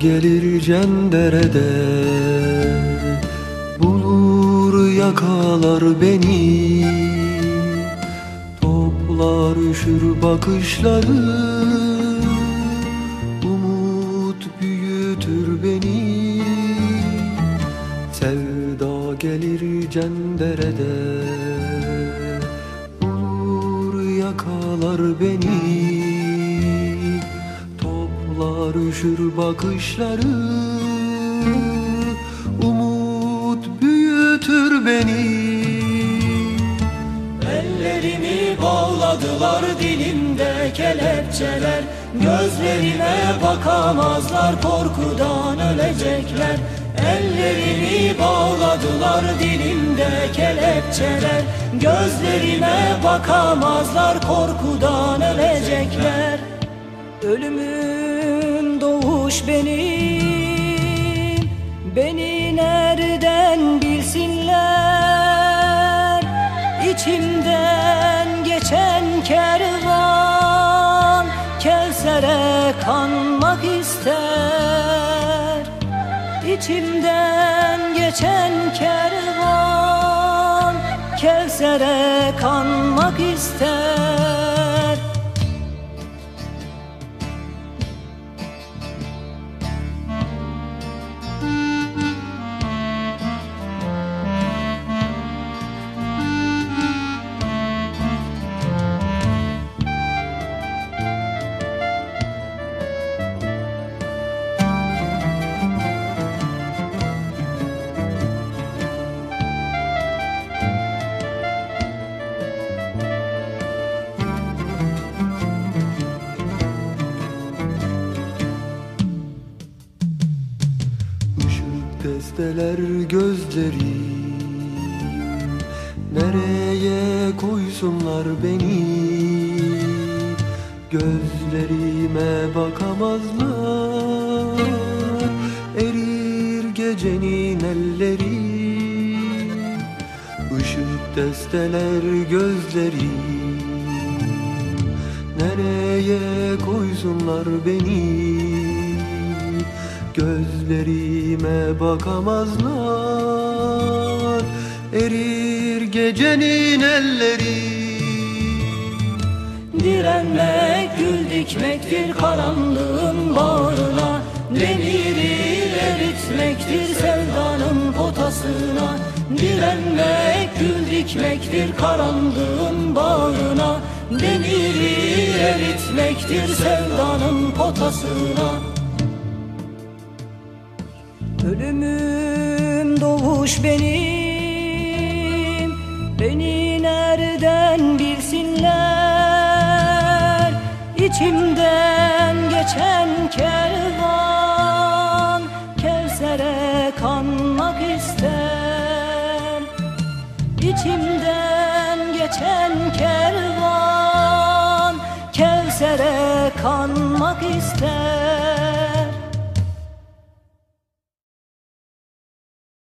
gelir cenderede Bulur yakalar beni. Toplar üşür bakışları Umut büyütür beni. Sevda gelir cenderede Bulur yakalar beni Toplar üşür bakışları Umut büyütür beni. Ellerimi bağladılar dilimde kelepçeler Gözlerime bakamazlar korkudan ölecekler. Ellerimi bağladılar dilimde kelepçeler Gözlerime bakamazlar korkudan ölecekler Ölümüm doğuş benim. Beni nereden bilsinler? İçimden geçen kervan Kevser'e kanmak ister. İçimden geçen kervan Kevser'e kanmak ister Desteler gözlerim Nereye koysunlar beni? Gözlerime bakamazlar. Erir gecenin elleri. Işık desteler gözlerim Nereye koysunlar beni Gözlerime bakamazlar. Erir gecenin elleri. Direnmek gül dikmektir karanlığın bağrına. Demiri eritmektir sevdanın potasına. Direnmek gül dikmektir karanlığın bağrına. Demiri eritmektir sevdanın potasına Ölümüm doğuş benim. Beni nereden bilsinler? İçimden geçen kervan Kevser'e kanmak ister İçimden geçen kervan Kevser'e kanmak ister